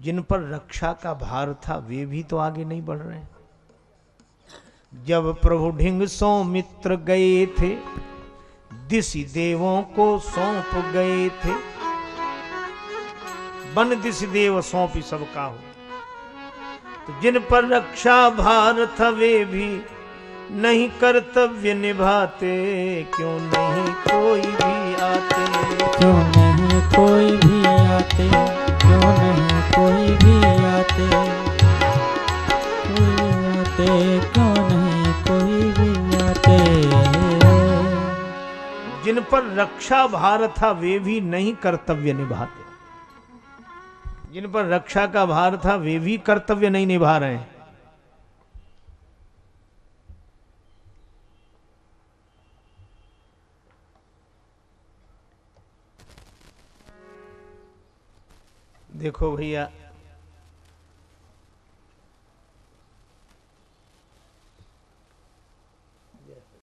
जिन पर रक्षा का भार था, वे भी तो आगे नहीं बढ़ रहे जब प्रभु ढिंग सौमित्र गए थे दिशि देवों को सौंप गए थे। बन दिशि देव सौंपी सबका हो। तो जिन पर रक्षा भार था, वे भी नहीं कर्तव्य निभाते। क्यों नहीं कोई भी आते? क्यों नहीं क्यों नहीं कोई जिन पर रक्षा भार था, वे भी नहीं कर्तव्य निभाते। जिन पर रक्षा का भार था, वे भी कर्तव्य नहीं निभा रहे हैं। देखो भैया